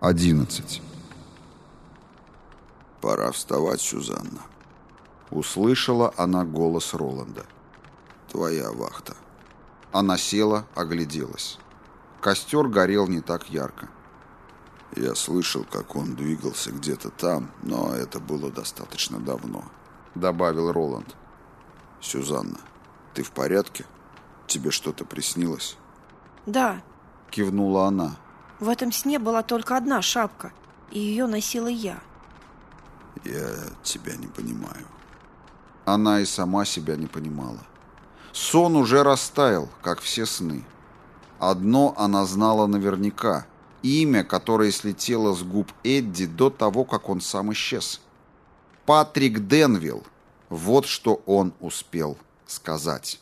11. «Пора вставать, Сюзанна». Услышала она голос Роланда. «Твоя вахта». Она села, огляделась. Костер горел не так ярко. Я слышал, как он двигался где-то там, но это было достаточно давно, добавил Роланд. Сюзанна, ты в порядке? Тебе что-то приснилось? Да, кивнула она. В этом сне была только одна шапка, и ее носила я. Я тебя не понимаю. Она и сама себя не понимала. Сон уже растаял, как все сны. Одно она знала наверняка. Имя, которое слетело с губ Эдди до того, как он сам исчез. Патрик Денвилл. Вот что он успел сказать.